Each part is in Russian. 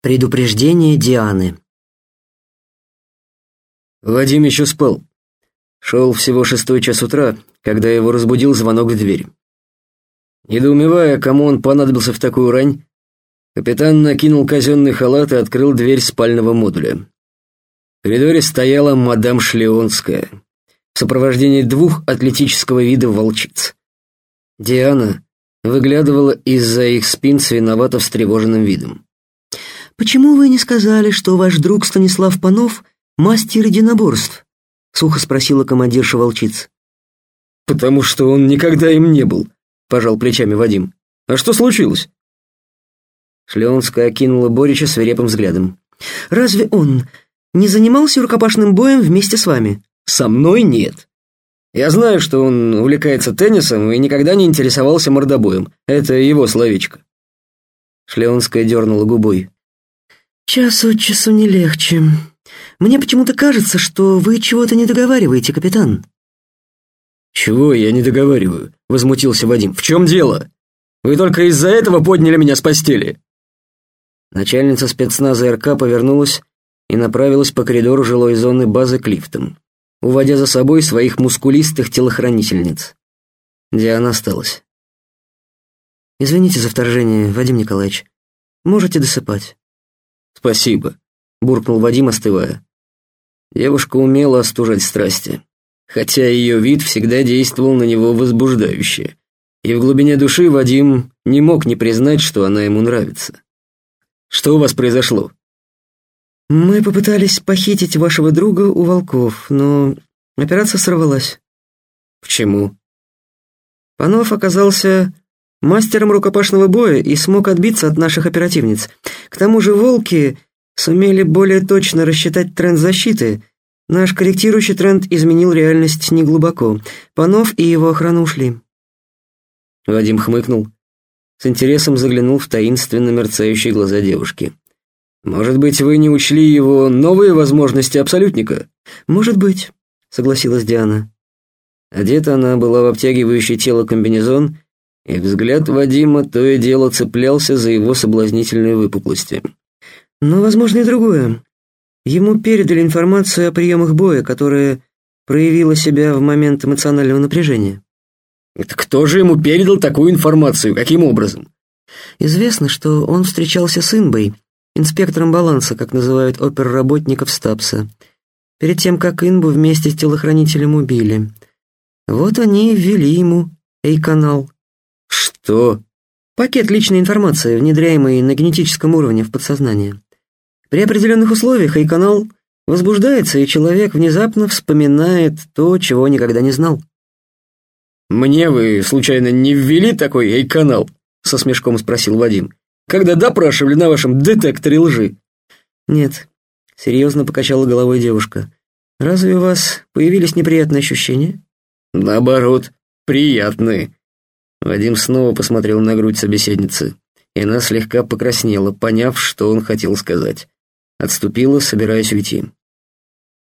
Предупреждение Дианы. Вадим еще спал. Шел всего шестой час утра, когда его разбудил звонок в дверь. Недоумевая, кому он понадобился в такую рань, капитан накинул казенный халат и открыл дверь спального модуля. В коридоре стояла мадам Шлеонская в сопровождении двух атлетического вида волчиц. Диана выглядывала из-за их спин с виновато встревоженным видом. «Почему вы не сказали, что ваш друг Станислав Панов — мастер единоборств?» — сухо спросила командирша волчиц. «Потому что он никогда им не был», — пожал плечами Вадим. «А что случилось?» Шлеонская окинула Борича свирепым взглядом. «Разве он не занимался рукопашным боем вместе с вами?» «Со мной нет. Я знаю, что он увлекается теннисом и никогда не интересовался мордобоем. Это его словечко». Шлеонская дернула губой. «Час от часу не легче. Мне почему-то кажется, что вы чего-то не договариваете, капитан». «Чего я не договариваю?» — возмутился Вадим. «В чем дело? Вы только из-за этого подняли меня с постели?» Начальница спецназа РК повернулась и направилась по коридору жилой зоны базы к лифтам, уводя за собой своих мускулистых телохранительниц. Диана осталась. «Извините за вторжение, Вадим Николаевич. Можете досыпать». «Спасибо», — буркнул Вадим, остывая. Девушка умела остужать страсти, хотя ее вид всегда действовал на него возбуждающе, и в глубине души Вадим не мог не признать, что она ему нравится. «Что у вас произошло?» «Мы попытались похитить вашего друга у волков, но операция сорвалась». «Почему?» Панов оказался мастером рукопашного боя и смог отбиться от наших оперативниц. К тому же волки сумели более точно рассчитать тренд защиты. Наш корректирующий тренд изменил реальность неглубоко. Панов и его охрана ушли. Вадим хмыкнул. С интересом заглянул в таинственно мерцающие глаза девушки. «Может быть, вы не учли его новые возможности абсолютника?» «Может быть», — согласилась Диана. Одета она была в обтягивающий тело комбинезон и взгляд Вадима то и дело цеплялся за его соблазнительные выпуклости. Но, возможно, и другое. Ему передали информацию о приемах боя, которая проявила себя в момент эмоционального напряжения. Это кто же ему передал такую информацию? Каким образом? Известно, что он встречался с Инбой, инспектором баланса, как называют оперработников Стапса, перед тем, как Инбу вместе с телохранителем убили. Вот они ввели ему Эй-канал. Что? Пакет личной информации, внедряемый на генетическом уровне в подсознание. При определенных условиях Эй-канал возбуждается, и человек внезапно вспоминает то, чего никогда не знал. «Мне вы, случайно, не ввели такой Эй-канал?» — со смешком спросил Вадим. «Когда допрашивали на вашем детекторе лжи?» «Нет», — серьезно покачала головой девушка. «Разве у вас появились неприятные ощущения?» «Наоборот, приятные», Вадим снова посмотрел на грудь собеседницы, и она слегка покраснела, поняв, что он хотел сказать. Отступила, собираясь уйти.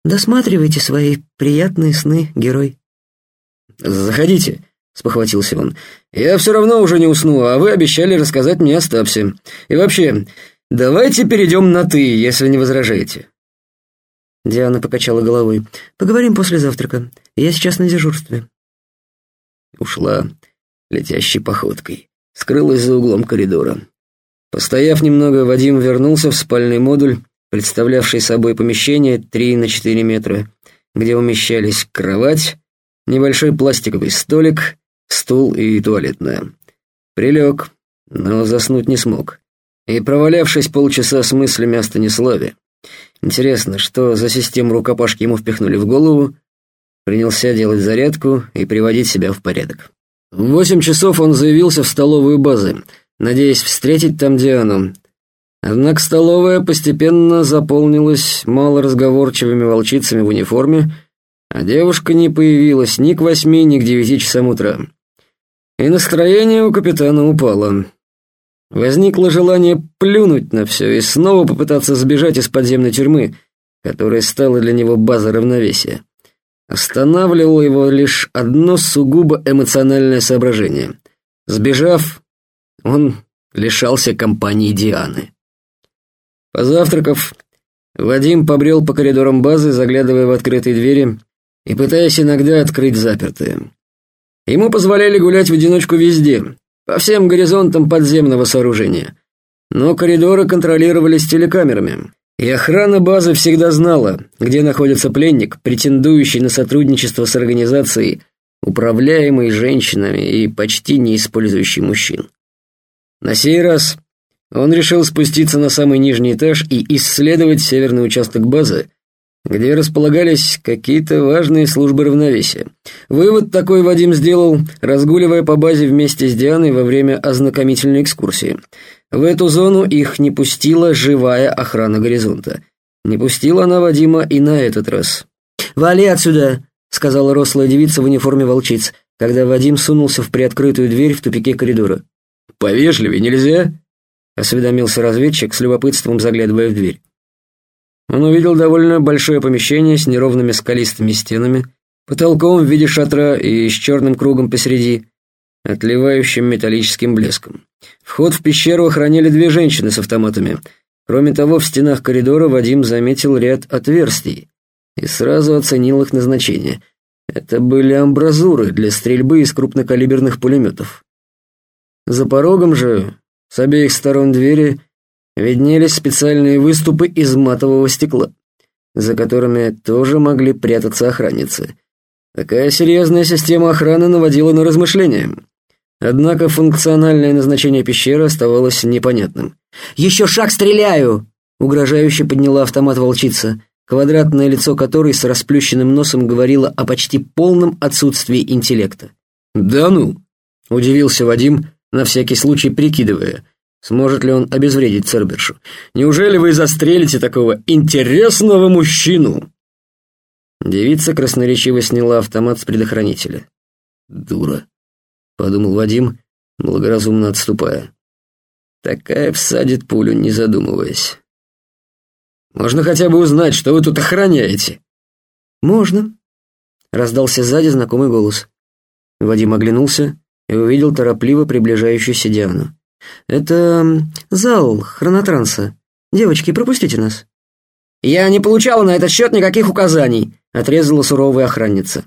«Досматривайте свои приятные сны, герой». «Заходите», — спохватился он. «Я все равно уже не усну, а вы обещали рассказать мне о Стапсе. И вообще, давайте перейдем на «ты», если не возражаете». Диана покачала головой. «Поговорим после завтрака. Я сейчас на дежурстве». Ушла летящей походкой. Скрылась за углом коридора. Постояв немного, Вадим вернулся в спальный модуль, представлявший собой помещение 3 на 4 метра, где умещались кровать, небольшой пластиковый столик, стул и туалетная. Прилег, но заснуть не смог. И провалявшись полчаса с мыслями о Станиславе, интересно, что за систему рукопашки ему впихнули в голову, принялся делать зарядку и приводить себя в порядок. В восемь часов он заявился в столовую базы, надеясь встретить там Диану. Однако столовая постепенно заполнилась малоразговорчивыми волчицами в униформе, а девушка не появилась ни к восьми, ни к девяти часам утра. И настроение у капитана упало. Возникло желание плюнуть на все и снова попытаться сбежать из подземной тюрьмы, которая стала для него базой равновесия. Останавливало его лишь одно сугубо эмоциональное соображение. Сбежав, он лишался компании Дианы. Позавтракав, Вадим побрел по коридорам базы, заглядывая в открытые двери и пытаясь иногда открыть запертые. Ему позволяли гулять в одиночку везде, по всем горизонтам подземного сооружения. Но коридоры контролировались телекамерами, и охрана базы всегда знала, где находится пленник, претендующий на сотрудничество с организацией, управляемой женщинами и почти не использующей мужчин. На сей раз он решил спуститься на самый нижний этаж и исследовать северный участок базы, где располагались какие-то важные службы равновесия. Вывод такой Вадим сделал, разгуливая по базе вместе с Дианой во время ознакомительной экскурсии. В эту зону их не пустила живая охрана горизонта. Не пустила она Вадима и на этот раз. «Вали отсюда!» — сказала рослая девица в униформе волчиц, когда Вадим сунулся в приоткрытую дверь в тупике коридора. «Повежливее нельзя?» — осведомился разведчик с любопытством, заглядывая в дверь. Он увидел довольно большое помещение с неровными скалистыми стенами, потолком в виде шатра и с черным кругом посреди, отливающим металлическим блеском. Вход в пещеру охраняли две женщины с автоматами. Кроме того, в стенах коридора Вадим заметил ряд отверстий и сразу оценил их назначение. Это были амбразуры для стрельбы из крупнокалиберных пулеметов. За порогом же, с обеих сторон двери, виднелись специальные выступы из матового стекла, за которыми тоже могли прятаться охранницы. Такая серьезная система охраны наводила на размышления. Однако функциональное назначение пещеры оставалось непонятным. «Еще шаг, стреляю!» — угрожающе подняла автомат волчица, квадратное лицо которой с расплющенным носом говорило о почти полном отсутствии интеллекта. «Да ну!» — удивился Вадим, на всякий случай прикидывая, Сможет ли он обезвредить Цербершу? Неужели вы застрелите такого интересного мужчину?» Девица красноречиво сняла автомат с предохранителя. «Дура», — подумал Вадим, благоразумно отступая. «Такая всадит пулю, не задумываясь». «Можно хотя бы узнать, что вы тут охраняете?» «Можно», — раздался сзади знакомый голос. Вадим оглянулся и увидел торопливо приближающуюся Диану. «Это зал хронотранса. Девочки, пропустите нас». «Я не получала на этот счет никаких указаний», — отрезала суровая охранница.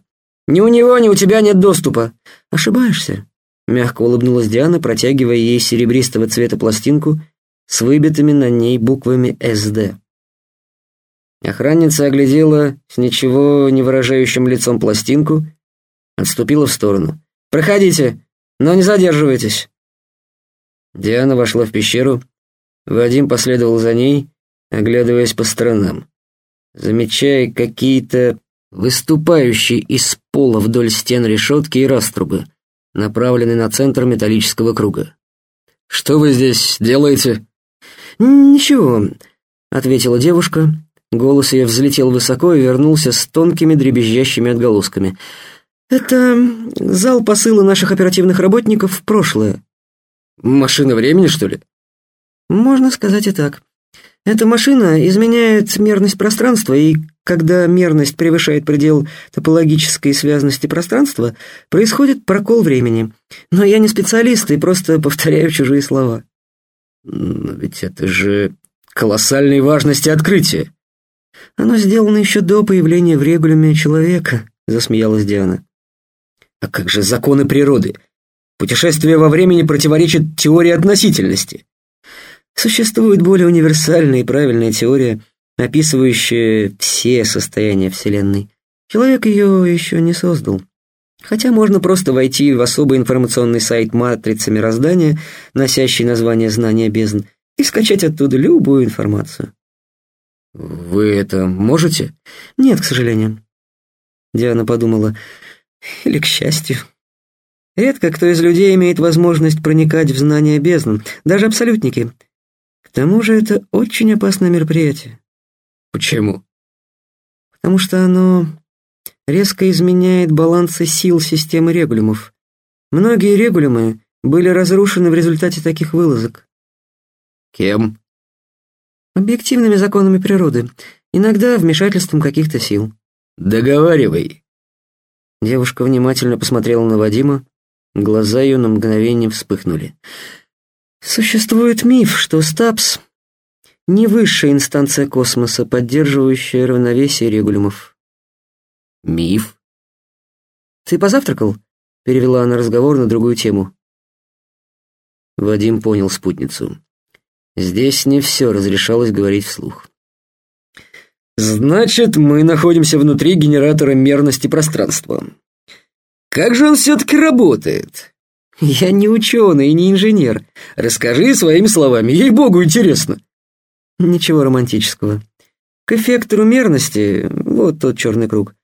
«Ни у него, ни у тебя нет доступа». «Ошибаешься», — мягко улыбнулась Диана, протягивая ей серебристого цвета пластинку с выбитыми на ней буквами «СД». Охранница оглядела с ничего не выражающим лицом пластинку, отступила в сторону. «Проходите, но не задерживайтесь». Диана вошла в пещеру, Вадим последовал за ней, оглядываясь по сторонам, замечая какие-то выступающие из пола вдоль стен решетки и раструбы, направленные на центр металлического круга. «Что вы здесь делаете?» «Ничего», — ответила девушка. Голос ее взлетел высоко и вернулся с тонкими дребезжащими отголосками. «Это зал посыла наших оперативных работников в прошлое. Машина времени, что ли? Можно сказать и так. Эта машина изменяет мерность пространства, и когда мерность превышает предел топологической связности пространства, происходит прокол времени. Но я не специалист и просто повторяю чужие слова. Но ведь это же колоссальной важности открытие. Оно сделано еще до появления в регулюме человека, засмеялась Диана. А как же законы природы? Путешествие во времени противоречит теории относительности. Существует более универсальная и правильная теория, описывающая все состояния Вселенной. Человек ее еще не создал. Хотя можно просто войти в особый информационный сайт матрицы мироздания, носящий название «Знания бездн», и скачать оттуда любую информацию. «Вы это можете?» «Нет, к сожалению». Диана подумала, или к счастью. Редко кто из людей имеет возможность проникать в знания бездн, даже абсолютники. К тому же это очень опасное мероприятие. Почему? Потому что оно резко изменяет балансы сил системы регулюмов. Многие регулюмы были разрушены в результате таких вылазок. Кем? Объективными законами природы, иногда вмешательством каких-то сил. Договаривай. Девушка внимательно посмотрела на Вадима, Глаза ее на мгновение вспыхнули. Существует миф, что Стапс не высшая инстанция космоса, поддерживающая равновесие регулюмов. Миф? Ты позавтракал? Перевела она разговор на другую тему. Вадим понял спутницу. Здесь не все разрешалось говорить вслух. Значит, мы находимся внутри генератора мерности пространства. Как же он все-таки работает? Я не ученый и не инженер. Расскажи своими словами, ей-богу, интересно. Ничего романтического. К эффектору мерности, вот тот черный круг,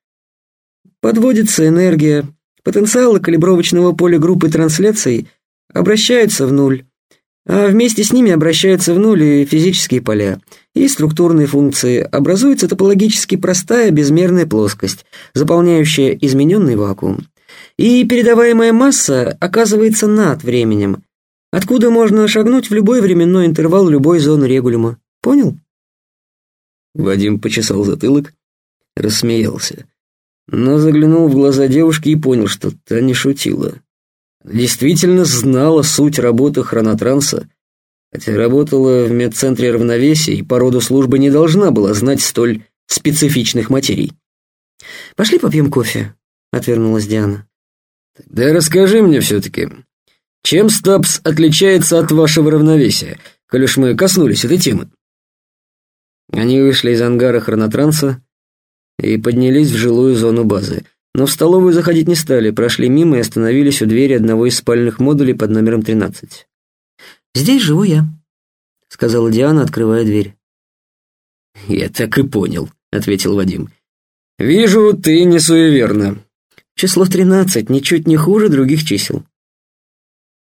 подводится энергия, потенциалы калибровочного поля группы трансляций обращаются в нуль, а вместе с ними обращаются в нуль и физические поля, и структурные функции, образуется топологически простая безмерная плоскость, заполняющая измененный вакуум. И передаваемая масса оказывается над временем, откуда можно шагнуть в любой временной интервал любой зоны регулюма. Понял? Вадим почесал затылок, рассмеялся, но заглянул в глаза девушки и понял, что та не шутила. Действительно знала суть работы хронотранса, хотя работала в медцентре равновесия и по роду службы не должна была знать столь специфичных материй. «Пошли попьем кофе», — отвернулась Диана. «Тогда расскажи мне все-таки, чем Стапс отличается от вашего равновесия, коль уж мы коснулись этой темы?» Они вышли из ангара хронотранса и поднялись в жилую зону базы. Но в столовую заходить не стали, прошли мимо и остановились у двери одного из спальных модулей под номером 13. «Здесь живу я», — сказала Диана, открывая дверь. «Я так и понял», — ответил Вадим. «Вижу, ты не суеверна». «Число 13 ничуть не хуже других чисел».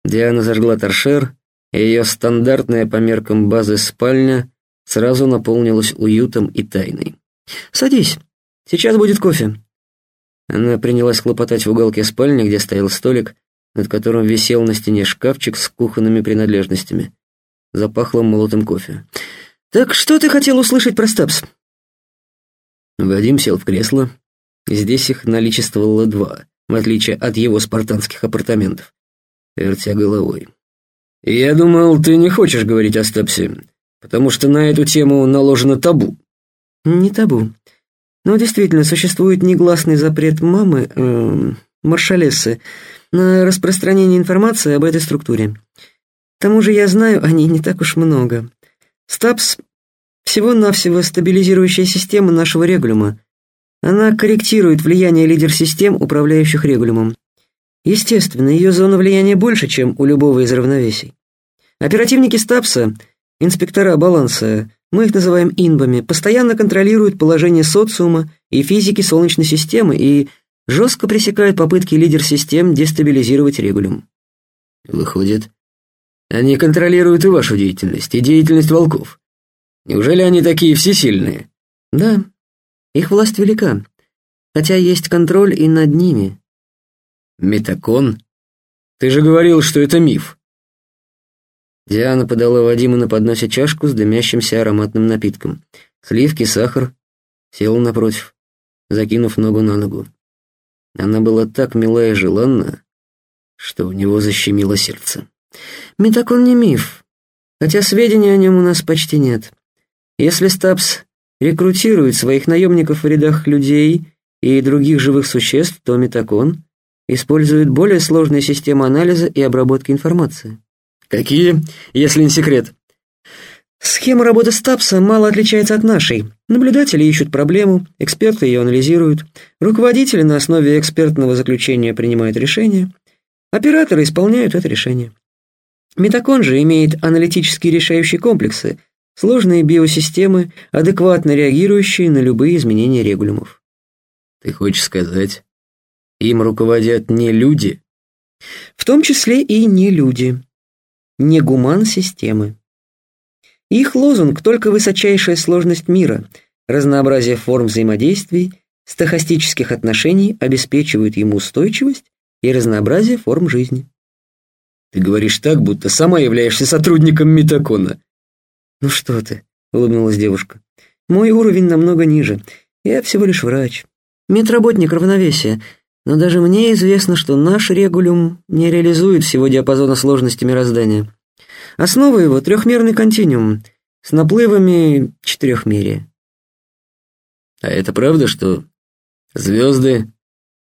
Диана зажгла торшер, и ее стандартная по меркам базы спальня сразу наполнилась уютом и тайной. «Садись, сейчас будет кофе». Она принялась хлопотать в уголке спальни, где стоял столик, над которым висел на стене шкафчик с кухонными принадлежностями. Запахло молотым кофе. «Так что ты хотел услышать про Стапс?» Вадим сел в кресло. Здесь их наличествовало два, в отличие от его спартанских апартаментов, вертя головой. «Я думал, ты не хочешь говорить о Стапсе, потому что на эту тему наложено табу». «Не табу. Но действительно, существует негласный запрет мамы, э, маршалессы, на распространение информации об этой структуре. К тому же я знаю о ней не так уж много. Стапс — всего-навсего стабилизирующая система нашего регулюма. Она корректирует влияние лидер-систем, управляющих регулюмом. Естественно, ее зона влияния больше, чем у любого из равновесий. Оперативники Стапса, инспектора баланса, мы их называем инбами, постоянно контролируют положение социума и физики Солнечной системы и жестко пресекают попытки лидер-систем дестабилизировать регулюм. Выходит, они контролируют и вашу деятельность, и деятельность волков. Неужели они такие всесильные? Да, их власть велика, хотя есть контроль и над ними. Метакон? Ты же говорил, что это миф. Диана подала Вадиму на подносе чашку с дымящимся ароматным напитком. Сливки, сахар. Села напротив, закинув ногу на ногу. Она была так мила и желанна, что у него защемило сердце. Метакон не миф, хотя сведений о нем у нас почти нет. Если Стапс рекрутирует своих наемников в рядах людей и других живых существ, то Метакон использует более сложные системы анализа и обработки информации. Какие, если не секрет? Схема работы Стапса мало отличается от нашей. Наблюдатели ищут проблему, эксперты ее анализируют, руководители на основе экспертного заключения принимают решение, операторы исполняют это решение. Метакон же имеет аналитические решающие комплексы, сложные биосистемы, адекватно реагирующие на любые изменения регулюмов. Ты хочешь сказать, им руководят не люди? В том числе и не люди не гуман-системы. Их лозунг – только высочайшая сложность мира, разнообразие форм взаимодействий, стохастических отношений обеспечивают ему устойчивость и разнообразие форм жизни. Ты говоришь так, будто сама являешься сотрудником Митакона. Ну что ты, улыбнулась девушка. Мой уровень намного ниже. Я всего лишь врач. Медработник равновесия. Но даже мне известно, что наш регулюм не реализует всего диапазона сложности мироздания. Основа его — трехмерный континуум, с наплывами четырехмерия. А это правда, что звезды,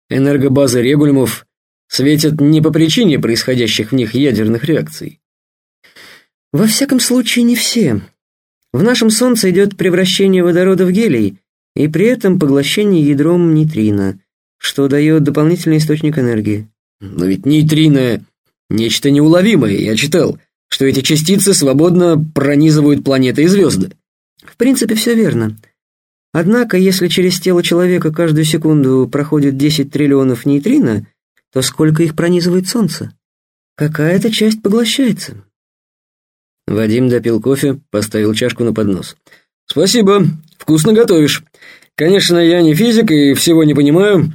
энергобазы регулимов светят не по причине происходящих в них ядерных реакций? Во всяком случае, не все. В нашем Солнце идет превращение водорода в гелий, и при этом поглощение ядром нейтрино, что дает дополнительный источник энергии. Но ведь нейтрино — нечто неуловимое, я читал, что эти частицы свободно пронизывают планеты и звезды. В принципе, все верно. Однако, если через тело человека каждую секунду проходит 10 триллионов нейтрино, то сколько их пронизывает Солнце? Какая-то часть поглощается. Вадим допил кофе, поставил чашку на поднос. «Спасибо, вкусно готовишь. Конечно, я не физик и всего не понимаю,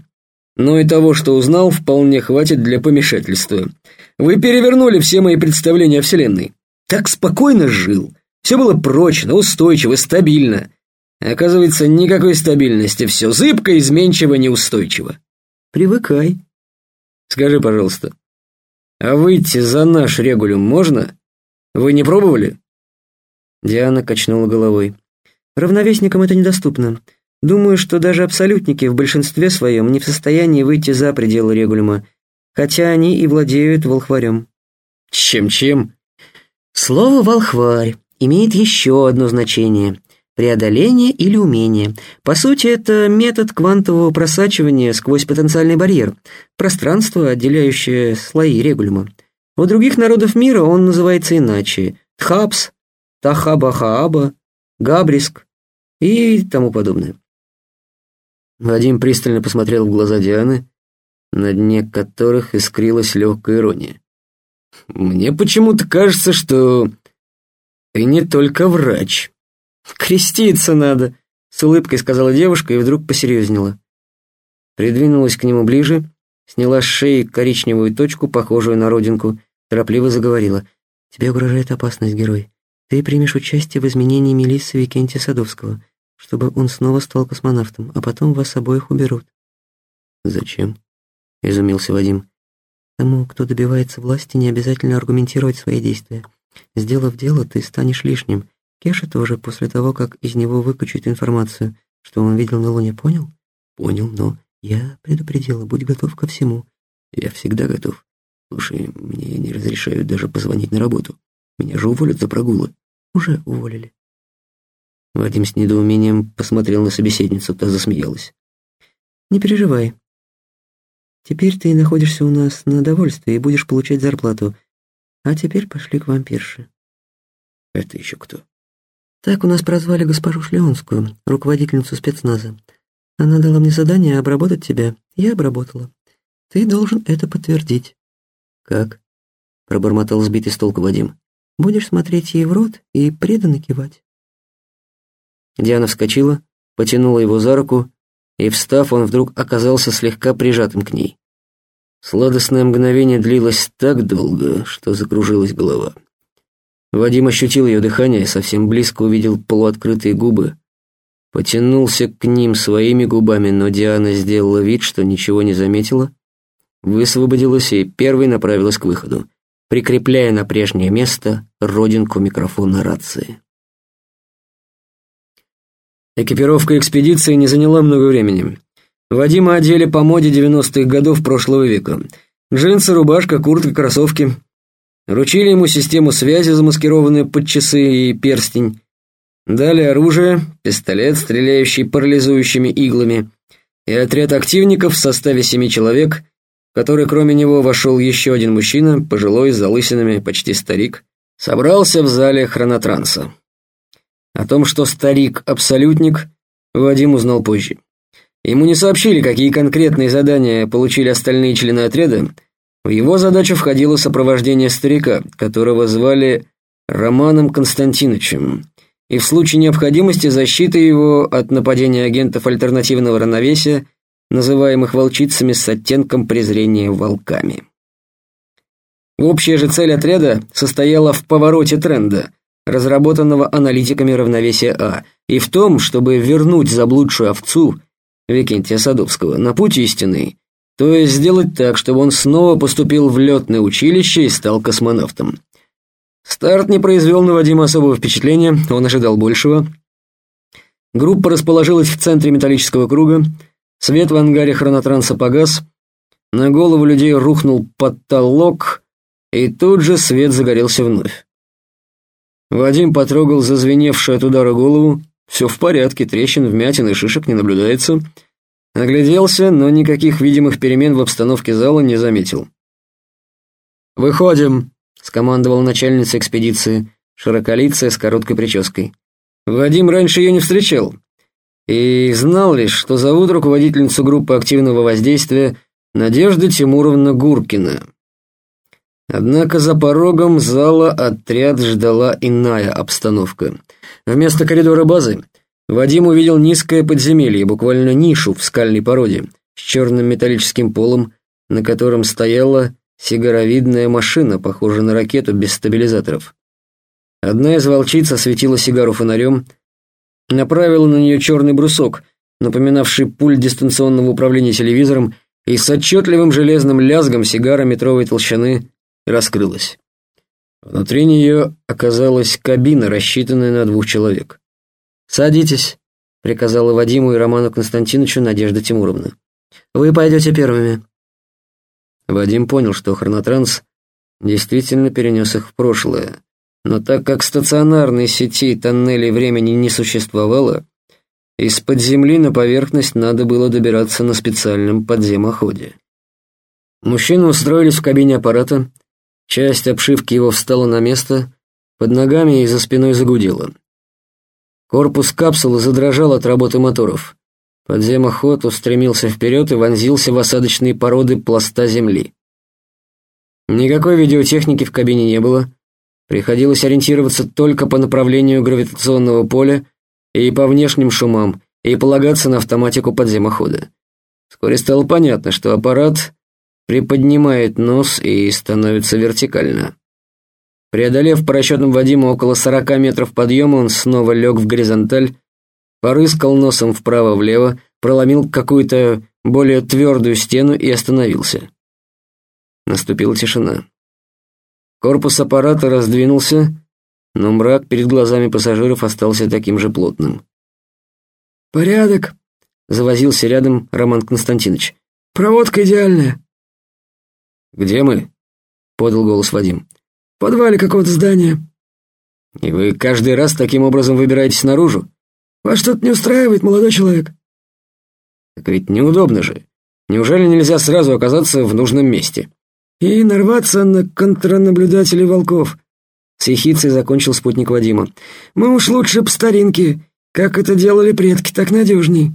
но и того, что узнал, вполне хватит для помешательства. Вы перевернули все мои представления о Вселенной. Так спокойно жил. Все было прочно, устойчиво, стабильно. Оказывается, никакой стабильности, все зыбко, изменчиво, неустойчиво. Привыкай. Скажи, пожалуйста, а выйти за наш регулюм можно? Вы не пробовали? Диана качнула головой. Равновесникам это недоступно. Думаю, что даже абсолютники в большинстве своем не в состоянии выйти за пределы регулюма, хотя они и владеют волхварем. Чем-чем? Слово «волхварь» имеет еще одно значение – преодоление или умение. По сути, это метод квантового просачивания сквозь потенциальный барьер, пространство, отделяющее слои регулюма. У других народов мира он называется иначе – тхапс, тахаба-хааба, габриск и тому подобное. Вадим пристально посмотрел в глаза Дианы, на дне которых искрилась легкая ирония. «Мне почему-то кажется, что ты не только врач. Креститься надо», — с улыбкой сказала девушка и вдруг посерьезнела. Придвинулась к нему ближе, сняла с шеи коричневую точку, похожую на родинку, торопливо заговорила. «Тебе угрожает опасность, герой. Ты примешь участие в изменении Мелиссы Викентия Садовского чтобы он снова стал космонавтом, а потом вас обоих уберут». «Зачем?» — изумился Вадим. «Тому, кто добивается власти, не обязательно аргументировать свои действия. Сделав дело, ты станешь лишним. Кеша тоже после того, как из него выкачают информацию, что он видел на Луне, понял?» «Понял, но...» «Я предупредила, будь готов ко всему». «Я всегда готов. Слушай, мне не разрешают даже позвонить на работу. Меня же уволят за прогулы». «Уже уволили». Вадим с недоумением посмотрел на собеседницу, та засмеялась. «Не переживай. Теперь ты находишься у нас на довольстве и будешь получать зарплату. А теперь пошли к вампирше». «Это еще кто?» «Так у нас прозвали госпожу Шлеонскую, руководительницу спецназа. Она дала мне задание обработать тебя. Я обработала. Ты должен это подтвердить». «Как?» — пробормотал сбитый с толку Вадим. «Будешь смотреть ей в рот и преданно кивать». Диана вскочила, потянула его за руку, и, встав, он вдруг оказался слегка прижатым к ней. Сладостное мгновение длилось так долго, что закружилась голова. Вадим ощутил ее дыхание и совсем близко увидел полуоткрытые губы. Потянулся к ним своими губами, но Диана сделала вид, что ничего не заметила, высвободилась и первой направилась к выходу, прикрепляя на прежнее место родинку микрофона рации. Экипировка экспедиции не заняла много времени. Вадима одели по моде 90-х годов прошлого века. Джинсы, рубашка, куртка, кроссовки. Ручили ему систему связи, замаскированную под часы и перстень. Дали оружие, пистолет, стреляющий парализующими иглами, и отряд активников в составе семи человек, в который кроме него вошел еще один мужчина, пожилой, с залысинами, почти старик, собрался в зале хронотранса. О том, что старик-абсолютник, Вадим узнал позже. Ему не сообщили, какие конкретные задания получили остальные члены отряда. В его задачу входило сопровождение старика, которого звали Романом Константиновичем, и в случае необходимости защита его от нападения агентов альтернативного равновесия, называемых волчицами с оттенком презрения волками. Общая же цель отряда состояла в повороте тренда – разработанного аналитиками равновесия А, и в том, чтобы вернуть заблудшую овцу Викентия Садовского на путь истинный, то есть сделать так, чтобы он снова поступил в летное училище и стал космонавтом. Старт не произвел на Вадима особого впечатления, он ожидал большего. Группа расположилась в центре металлического круга, свет в ангаре хронотранса погас, на голову людей рухнул потолок, и тут же свет загорелся вновь. Вадим потрогал зазвеневшую от удара голову, все в порядке, трещин, вмятин и шишек не наблюдается. Огляделся, но никаких видимых перемен в обстановке зала не заметил. «Выходим», — скомандовал начальница экспедиции, широколицая с короткой прической. Вадим раньше ее не встречал и знал лишь, что зовут руководительницу группы активного воздействия Надежда Тимуровна Гуркина. Однако за порогом зала отряд ждала иная обстановка. Вместо коридора базы Вадим увидел низкое подземелье, буквально нишу в скальной породе, с черным металлическим полом, на котором стояла сигаровидная машина, похожая на ракету без стабилизаторов. Одна из волчиц осветила сигару фонарем, направила на нее черный брусок, напоминавший пульт дистанционного управления телевизором, и с отчетливым железным лязгом сигара метровой толщины раскрылась. Внутри нее оказалась кабина, рассчитанная на двух человек. «Садитесь», — приказала Вадиму и Роману Константиновичу Надежда Тимуровна. «Вы пойдете первыми». Вадим понял, что хронотранс действительно перенес их в прошлое, но так как стационарной сети тоннелей времени не существовало, из-под земли на поверхность надо было добираться на специальном подземоходе. Мужчины устроились в кабине аппарата, часть обшивки его встала на место, под ногами и за спиной загудела. Корпус капсулы задрожал от работы моторов. Подземоход устремился вперед и вонзился в осадочные породы пласта земли. Никакой видеотехники в кабине не было. Приходилось ориентироваться только по направлению гравитационного поля и по внешним шумам, и полагаться на автоматику подземохода. Вскоре стало понятно, что аппарат приподнимает нос и становится вертикально. Преодолев по расчетам Вадима около 40 метров подъема, он снова лег в горизонталь, порыскал носом вправо-влево, проломил какую-то более твердую стену и остановился. Наступила тишина. Корпус аппарата раздвинулся, но мрак перед глазами пассажиров остался таким же плотным. «Порядок», — завозился рядом Роман Константинович. «Проводка идеальная». «Где мы?» — подал голос Вадим. «В подвале какого-то здания». «И вы каждый раз таким образом выбираетесь наружу?» «Вас что-то не устраивает, молодой человек?» «Так ведь неудобно же. Неужели нельзя сразу оказаться в нужном месте?» «И нарваться на контрнаблюдателей волков», с ехицей закончил спутник Вадима. «Мы уж лучше по старинке. Как это делали предки, так надежней».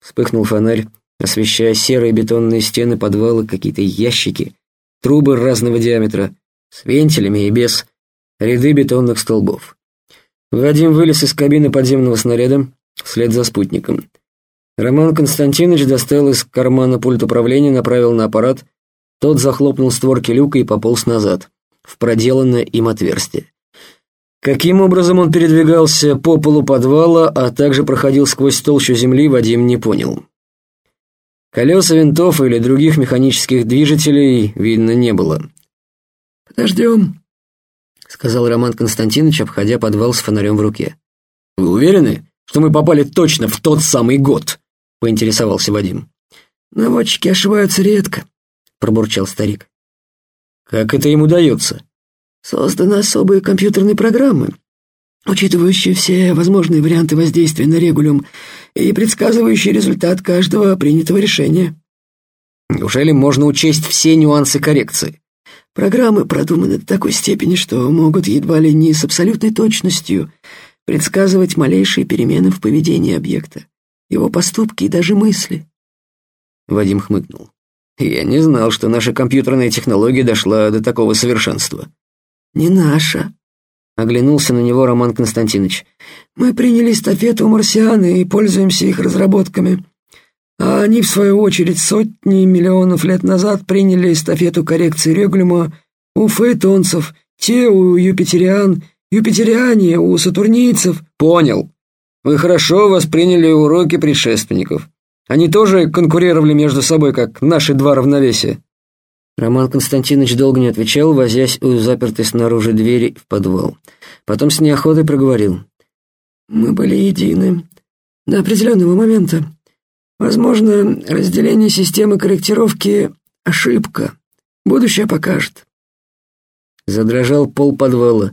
Вспыхнул фонарь, освещая серые бетонные стены подвала, какие-то ящики, трубы разного диаметра, с вентилями и без, ряды бетонных столбов. Вадим вылез из кабины подземного снаряда вслед за спутником. Роман Константинович достал из кармана пульт управления, направил на аппарат, тот захлопнул створки люка и пополз назад в проделанное им отверстие. Каким образом он передвигался по полу подвала, а также проходил сквозь толщу земли, Вадим не понял. Колеса винтов или других механических движителей видно не было. «Подождем», — сказал Роман Константинович, обходя подвал с фонарем в руке. «Вы уверены, что мы попали точно в тот самый год?» — поинтересовался Вадим. «Наводчики ошибаются редко», — пробурчал старик. Как это им удается? Созданы особые компьютерные программы, учитывающие все возможные варианты воздействия на регулюм и предсказывающие результат каждого принятого решения. Неужели можно учесть все нюансы коррекции? Программы продуманы до такой степени, что могут едва ли не с абсолютной точностью предсказывать малейшие перемены в поведении объекта, его поступки и даже мысли. Вадим хмыкнул. Я не знал, что наша компьютерная технология дошла до такого совершенства. Не наша, оглянулся на него Роман Константинович. Мы приняли эстафету у марсиан и пользуемся их разработками. А они, в свою очередь, сотни миллионов лет назад приняли эстафету коррекции регулюма у фейтонцев, те у юпитериан, юпитериане у сатурнийцев. Понял. Вы хорошо восприняли уроки предшественников. Они тоже конкурировали между собой, как наши два равновесия. Роман Константинович долго не отвечал, возясь у запертой снаружи двери в подвал. Потом с неохотой проговорил. «Мы были едины до определенного момента. Возможно, разделение системы корректировки — ошибка. Будущее покажет». Задрожал пол подвала.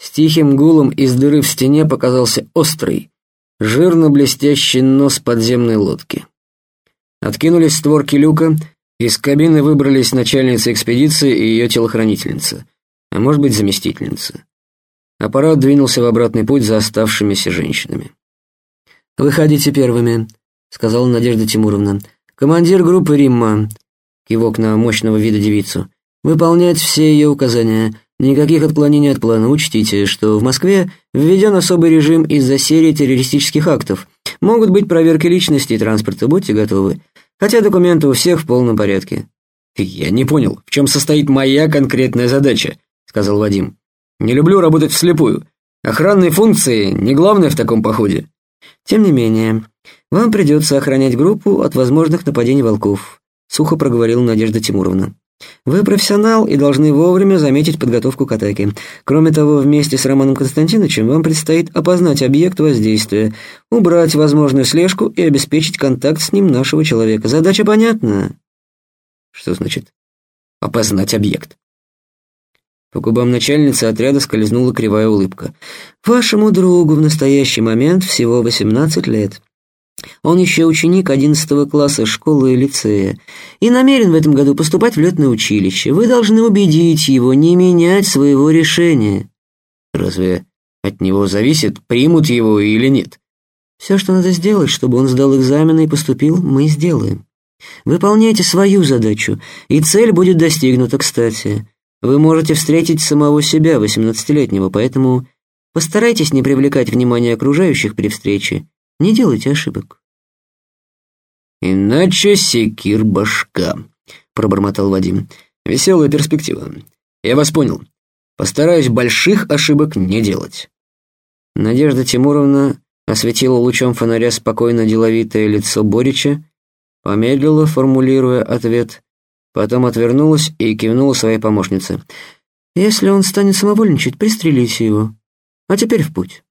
С тихим гулом из дыры в стене показался острый, жирно-блестящий нос подземной лодки. Откинулись створки люка, из кабины выбрались начальница экспедиции и ее телохранительница, а может быть заместительница. Аппарат двинулся в обратный путь за оставшимися женщинами. «Выходите первыми», — сказала Надежда Тимуровна. «Командир группы Римма», — кивок на мощного вида девицу, — «выполнять все ее указания». Никаких отклонений от плана. Учтите, что в Москве введен особый режим из-за серии террористических актов. Могут быть проверки личности и транспорта, будьте готовы. Хотя документы у всех в полном порядке». «Я не понял, в чем состоит моя конкретная задача», — сказал Вадим. «Не люблю работать вслепую. Охранные функции не главное в таком походе». «Тем не менее, вам придется охранять группу от возможных нападений волков», — сухо проговорила Надежда Тимуровна. Вы профессионал и должны вовремя заметить подготовку к атаке. Кроме того, вместе с Романом Константиновичем вам предстоит опознать объект воздействия, убрать возможную слежку и обеспечить контакт с ним нашего человека. Задача понятна? Что значит опознать объект? По губам начальницы отряда скользнула кривая улыбка. Вашему другу в настоящий момент всего 18 лет. Он еще ученик одиннадцатого класса школы и лицея и намерен в этом году поступать в летное училище. Вы должны убедить его не менять своего решения. Разве от него зависит, примут его или нет? Все, что надо сделать, чтобы он сдал экзамены и поступил, мы сделаем. Выполняйте свою задачу, и цель будет достигнута, кстати. Вы можете встретить самого себя, восемнадцатилетнего, поэтому постарайтесь не привлекать внимание окружающих при встрече не делайте ошибок. «Иначе секир башка», — пробормотал Вадим. «Веселая перспектива. Я вас понял. Постараюсь больших ошибок не делать». Надежда Тимуровна осветила лучом фонаря спокойно деловитое лицо Борича, помедлила, формулируя ответ, потом отвернулась и кивнула своей помощнице. «Если он станет самовольничать, пристрелите его. А теперь в путь».